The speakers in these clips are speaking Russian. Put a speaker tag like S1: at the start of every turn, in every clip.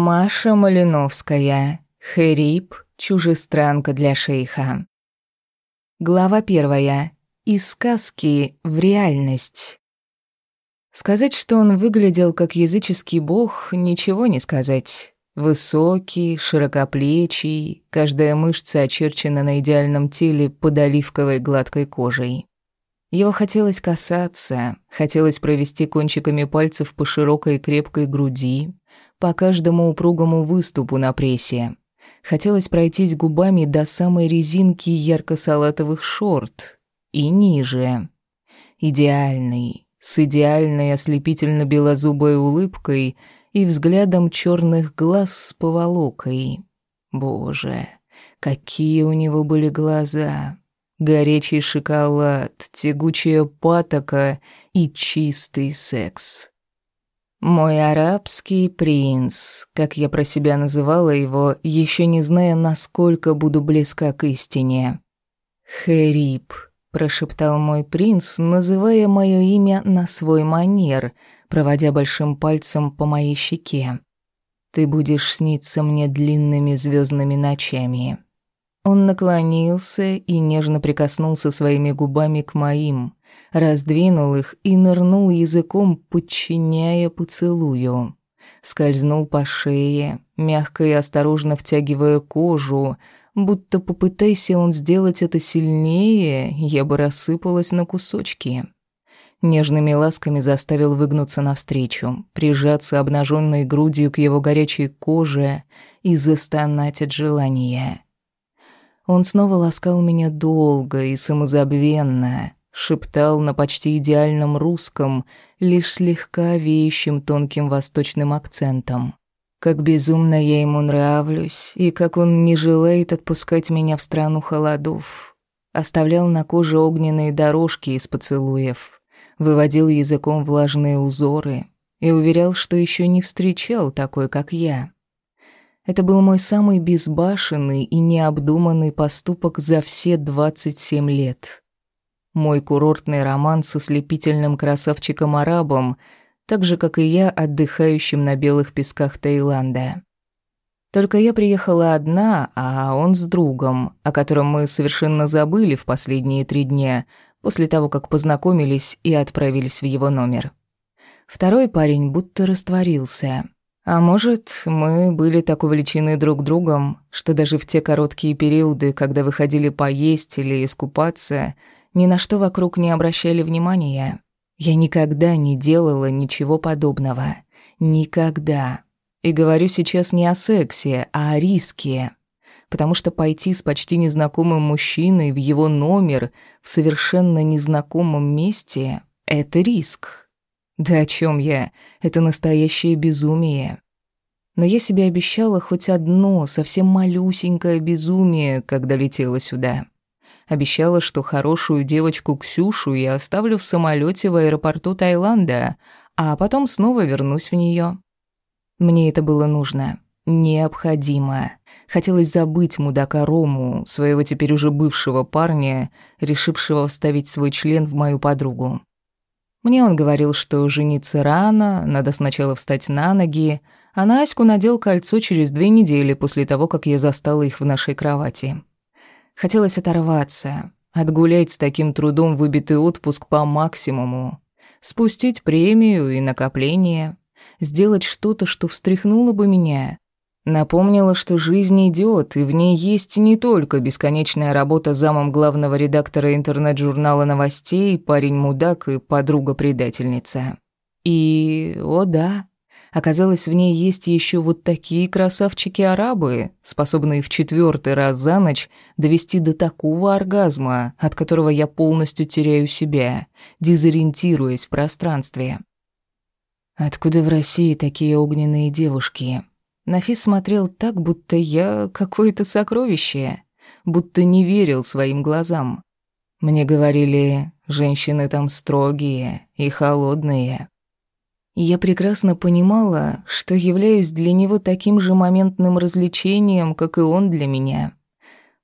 S1: Маша Малиновская. Херип. Чужестранка для шейха. Глава первая. Из сказки в реальность. Сказать, что он выглядел как языческий бог, ничего не сказать. Высокий, широкоплечий, каждая мышца очерчена на идеальном теле под оливковой гладкой кожей. Его хотелось касаться, хотелось провести кончиками пальцев по широкой крепкой груди, по каждому упругому выступу на прессе. Хотелось пройтись губами до самой резинки ярко-салатовых шорт и ниже. Идеальный, с идеальной ослепительно-белозубой улыбкой и взглядом черных глаз с поволокой. Боже, какие у него были глаза! Горячий шоколад, тягучая патока и чистый секс. Мой арабский принц, как я про себя называла его, еще не зная, насколько буду близка к истине. «Хериб», — прошептал мой принц, называя мое имя на свой манер, проводя большим пальцем по моей щеке. «Ты будешь сниться мне длинными звездными ночами». Он наклонился и нежно прикоснулся своими губами к моим, раздвинул их и нырнул языком, подчиняя поцелую. Скользнул по шее, мягко и осторожно втягивая кожу, будто попытайся он сделать это сильнее, я бы рассыпалась на кусочки. Нежными ласками заставил выгнуться навстречу, прижаться обнаженной грудью к его горячей коже и застонать от желания. Он снова ласкал меня долго и самозабвенно, шептал на почти идеальном русском, лишь слегка веющим тонким восточным акцентом. Как безумно я ему нравлюсь, и как он не желает отпускать меня в страну холодов. Оставлял на коже огненные дорожки из поцелуев, выводил языком влажные узоры и уверял, что еще не встречал такой, как я. Это был мой самый безбашенный и необдуманный поступок за все 27 лет. Мой курортный роман со слепительным красавчиком-арабом, так же, как и я, отдыхающим на белых песках Таиланда. Только я приехала одна, а он с другом, о котором мы совершенно забыли в последние три дня, после того, как познакомились и отправились в его номер. Второй парень будто растворился — а может, мы были так увлечены друг другом, что даже в те короткие периоды, когда выходили поесть или искупаться, ни на что вокруг не обращали внимания. Я никогда не делала ничего подобного. Никогда. И говорю сейчас не о сексе, а о риске. Потому что пойти с почти незнакомым мужчиной в его номер в совершенно незнакомом месте — это риск. Да о чем я? Это настоящее безумие. Но я себе обещала хоть одно, совсем малюсенькое безумие, когда летела сюда. Обещала, что хорошую девочку Ксюшу я оставлю в самолете в аэропорту Таиланда, а потом снова вернусь в нее. Мне это было нужно. Необходимо. Хотелось забыть мудака Рому, своего теперь уже бывшего парня, решившего вставить свой член в мою подругу. Мне он говорил, что жениться рано, надо сначала встать на ноги, а на Аську надел кольцо через две недели после того, как я застала их в нашей кровати. Хотелось оторваться, отгулять с таким трудом выбитый отпуск по максимуму, спустить премию и накопление, сделать что-то, что встряхнуло бы меня, Напомнила, что жизнь идет, и в ней есть не только бесконечная работа замом главного редактора интернет-журнала новостей, парень-мудак и подруга-предательница. И, о да, оказалось, в ней есть еще вот такие красавчики-арабы, способные в четвертый раз за ночь довести до такого оргазма, от которого я полностью теряю себя, дезориентируясь в пространстве. Откуда в России такие огненные девушки? Нафис смотрел так, будто я какое-то сокровище, будто не верил своим глазам. Мне говорили, женщины там строгие и холодные. я прекрасно понимала, что являюсь для него таким же моментным развлечением, как и он для меня.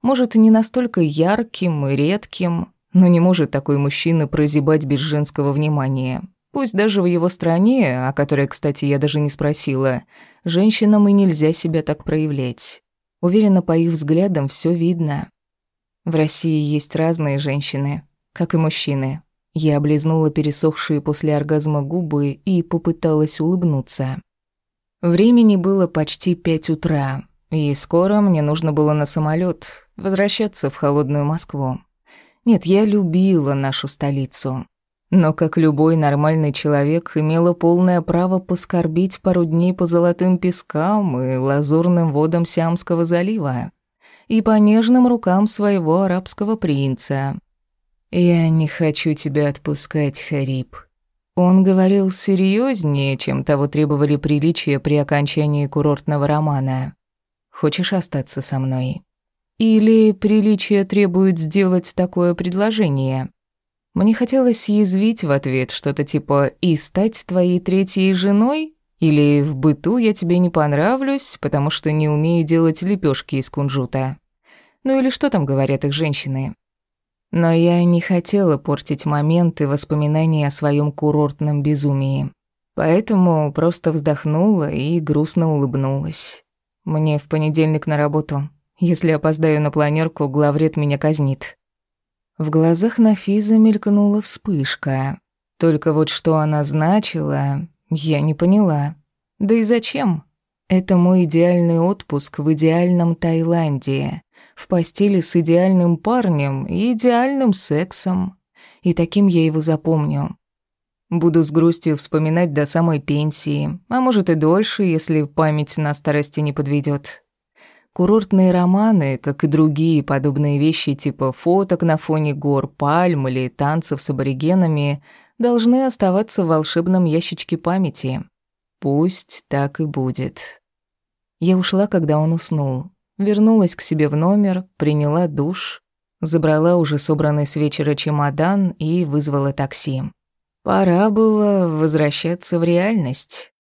S1: Может, не настолько ярким и редким, но не может такой мужчина прозябать без женского внимания. Пусть даже в его стране, о которой, кстати, я даже не спросила, женщинам и нельзя себя так проявлять. Уверена, по их взглядам все видно. В России есть разные женщины, как и мужчины. Я облизнула пересохшие после оргазма губы и попыталась улыбнуться. Времени было почти пять утра, и скоро мне нужно было на самолет возвращаться в холодную Москву. Нет, я любила нашу столицу. Но, как любой нормальный человек, имела полное право поскорбить пару дней по золотым пескам и лазурным водам Сиамского залива и по нежным рукам своего арабского принца. «Я не хочу тебя отпускать, Хариб». Он говорил серьезнее, чем того требовали приличия при окончании курортного романа. «Хочешь остаться со мной?» Или приличие требует сделать такое предложение? Мне хотелось съязвить в ответ что-то типа «и стать твоей третьей женой?» Или «в быту я тебе не понравлюсь, потому что не умею делать лепешки из кунжута». Ну или что там говорят их женщины. Но я не хотела портить моменты и воспоминания о своем курортном безумии. Поэтому просто вздохнула и грустно улыбнулась. Мне в понедельник на работу. Если опоздаю на планерку, главред меня казнит. В глазах Нафиза мелькнула вспышка. Только вот что она значила, я не поняла. Да и зачем? Это мой идеальный отпуск в идеальном Таиланде, в постели с идеальным парнем и идеальным сексом. И таким я его запомню. Буду с грустью вспоминать до самой пенсии, а может и дольше, если память на старости не подведет. Курортные романы, как и другие подобные вещи типа фоток на фоне гор, пальм или танцев с аборигенами, должны оставаться в волшебном ящичке памяти. Пусть так и будет. Я ушла, когда он уснул. Вернулась к себе в номер, приняла душ, забрала уже собранный с вечера чемодан и вызвала такси. Пора было возвращаться в реальность.